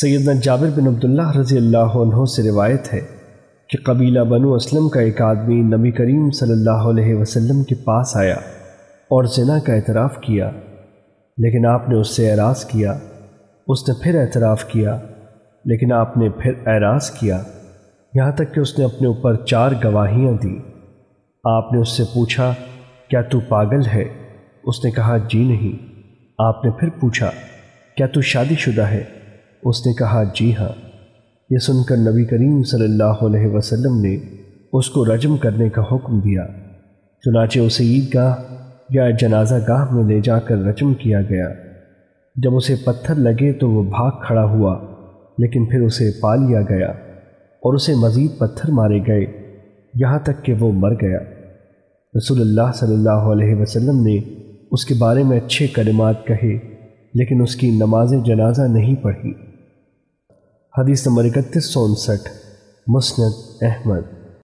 سیدنا جابر بن عبداللہ رضی اللہ عنہ سے روایت ہے کہ قبیلہ بنو اسلم کا ایک آدمی نبی کریم صلی اللہ علیہ وسلم کے پاس آیا اور زنا کا اعتراف کیا، لیکن آپ نے اس سے اعراض کیا۔ اس نے پھر اعتراف کیا، لیکن آپ نے پھر اعراض کیا۔ یہاں تک کہ اس نے اپنے اوپر چار گواہیاں دیں۔ آپ نے اس سے پوچھا، کیا تو پاگل ہے؟ اس نے کہا جی نہیں۔ آپ نے پھر پوچھا، کیا تو شادی شدہ ہے؟ اس نے کہا جی ہاں۔ یہ سن کر نبی کریم صلی اللہ علیہ وسلم نے اس کو رجم کرنے کا حکم دیا۔ چنانچہ اسے عید گاہ یا جنازہ گاہ میں لے جا کر رجم کیا گیا۔ جب اسے پتھر لگے تو وہ بھاگ کھڑا ہوا، لیکن پھر اسے پا لیا گیا اور اسے مزید پتھر مارے گئے۔ یہاں تک کہ وہ مر گیا۔ رسول اللہ صلی اللہ علیہ وسلم نے اس کے بارے میں اچھے کلمات کہے، لیکن اس کی نماز جنازہ نہیں پڑھی۔ حدیث نمبر اکتیس سو انسٹھ مسند احمد۔